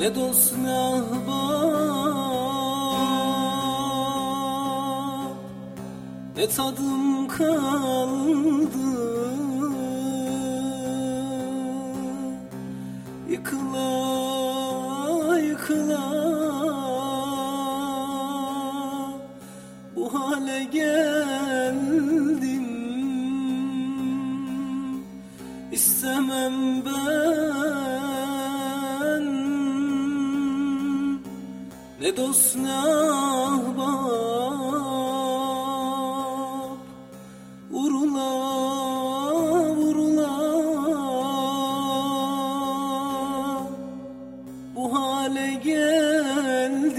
Ne dost ne ahbap. Ne tadım kaldı. Yıkıla yıkıla. Bu hale geldim. İstemem ben Ne dost ne ahbap Vurula vurula. Bu hale geldim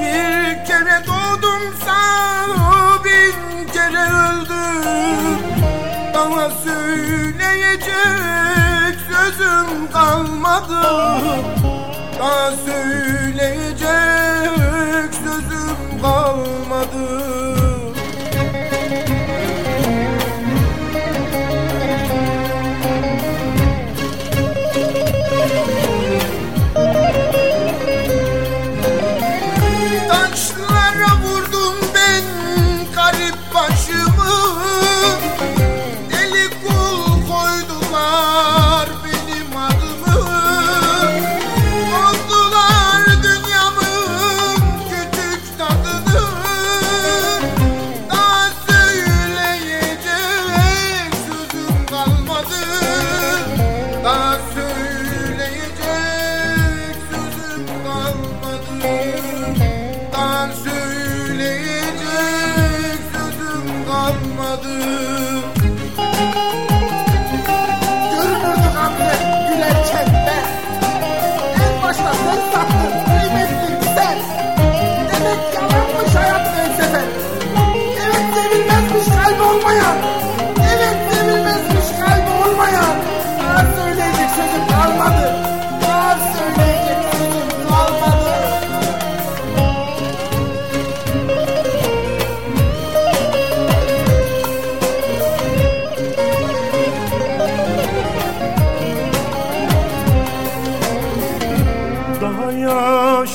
Bir kere doğdumsa bin kere öldüm Daha söyleyecek sözüm kalmadı. Daha söyleyecek sözüm kalmadı kalmadı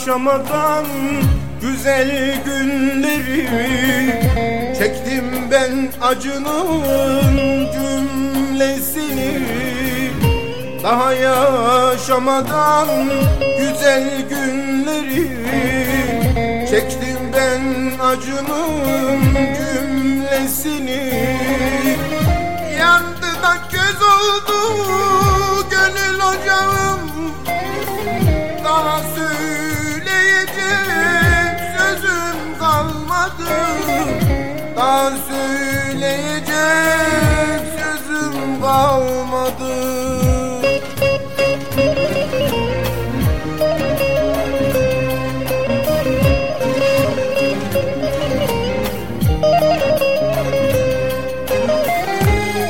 yaşamadan güzel günleri Çektim ben acının cümlesini. Daha yaşamadan güzel günleri Çektim ben acının cümlesini. Yandı da göz oldu gönül ocağım daha söyleyecek kalmadı söyleyecek sözüm kalmadı.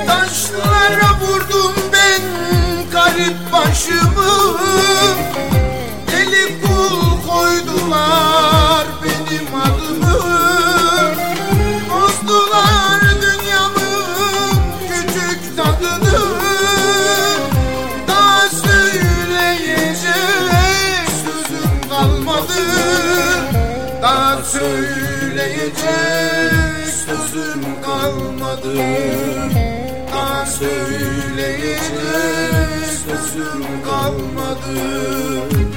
Taşlara vurdum ben garip başımı sözüm kalmadı. Daha söyleyecek sözüm kalmadı